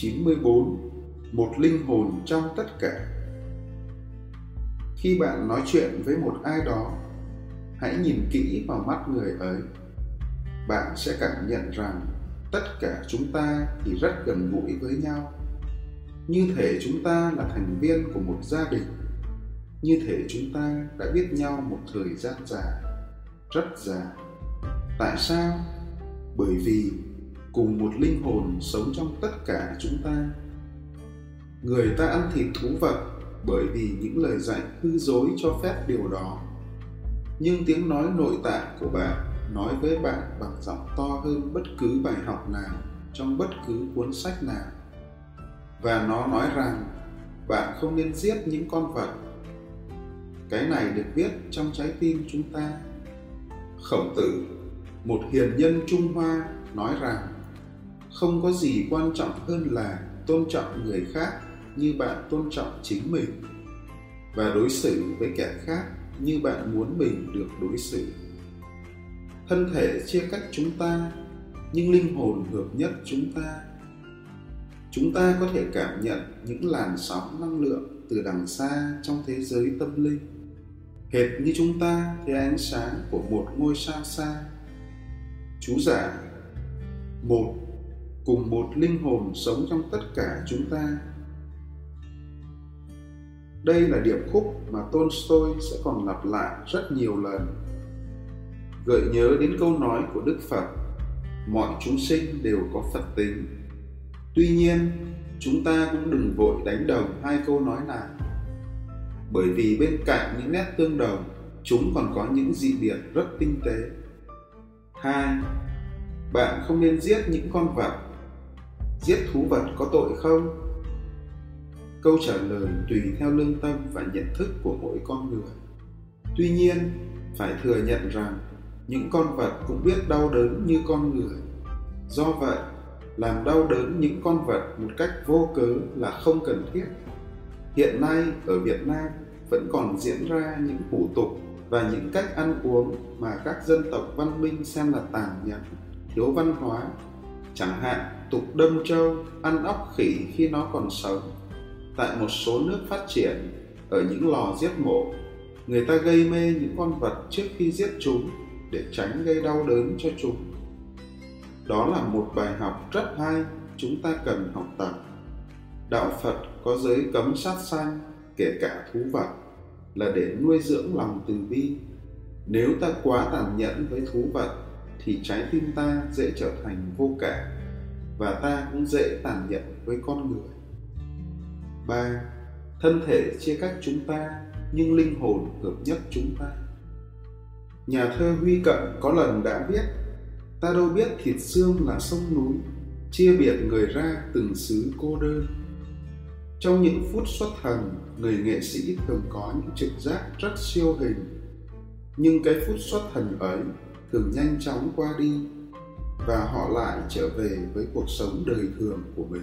94 Một linh hồn trong tất cả Khi bạn nói chuyện với một ai đó, hãy nhìn kỹ vào mắt người ấy. Bạn sẽ cảm nhận rằng tất cả chúng ta thì rất gần gũi với nhau. Như thể chúng ta là thành viên của một gia đình. Như thể chúng ta đã biết nhau một thời gian dài, rất dài. Tại sao? Bởi vì cùng một linh hồn sống trong tất cả chúng ta. Người ta ăn thịt thú vật bởi vì những lời dạy hư dối cho phép điều đó. Nhưng tiếng nói nội tại của bạn nói với bạn bằng giọng to hơn bất cứ bài học nào trong bất cứ cuốn sách nào. Và nó nói rằng, bạn không nên giết những con vật. Cái này được viết trong trái tim chúng ta. Khổng tử, một hiền nhân trung hoa nói rằng không có gì quan trọng hơn là tôn trọng người khác như bạn tôn trọng chính mình. Và đối xử với kẻ khác như bạn muốn mình được đối xử. Thân thể chia cách chúng ta, nhưng linh hồn hợp nhất chúng ta. Chúng ta có thể cảm nhận những làn sóng năng lượng từ đằng xa trong thế giới tâm linh. Hệt như chúng ta thấy ánh sáng của một ngôi sao xa. Chú giải một cùng một linh hồn sống trong tất cả chúng ta. Đây là điệp khúc mà tolstoy sẽ còn lặp lại rất nhiều lần. Gợi nhớ đến câu nói của đức phật, mọi chúng sinh đều có phật tính. Tuy nhiên, chúng ta cũng đừng vội đánh đồng hai câu nói này, bởi vì bên cạnh những nét tương đồng, chúng còn có những dị biệt rất tinh tế. Hai, bạn không nên giết những con vật giết thú vật có tội không? Câu trả lời tùy theo lương tâm và nhận thức của mỗi con người. Tuy nhiên, phải thừa nhận rằng những con vật cũng biết đau đớn như con người. Do vậy, làm đau đớn những con vật một cách vô cớ là không cần thiết. Hiện nay, ở việt nam, vẫn còn diễn ra những hủ tục và những cách ăn uống mà các dân tộc văn minh xem là tàn nhẫn, thiếu văn hóa. Chẳng hạn tục đâm trâu, ăn óc khỉ khi nó còn sống. Tại một số nước phát triển, ở những lò giết mổ, người ta gây mê những con vật trước khi giết chúng để tránh gây đau đớn cho chúng. Đó là một bài học rất hay chúng ta cần học tập. Đạo phật có giới cấm sát sanh, kể cả thú vật, là để nuôi dưỡng lòng từ bi. Nếu ta quá tàn nhẫn với thú vật, thì trái tim ta dễ trở thành vô cảm và ta cũng dễ tàn nhẫn với con người. 3. Thân thể chia cách chúng ta, nhưng linh hồn hợp nhất chúng ta. Nhà thơ Huy Cận có lần đã viết, Ta đâu biết thịt xương là sông núi, Chia biệt người ra từng xứ cô đơn Trong những phút xuất thần, Người nghệ sĩ thường có những trực giác rất siêu hình Nhưng cái phút xuất thần ấy thường nhanh chóng qua đi và họ lại trở về với cuộc sống đời thường của mình.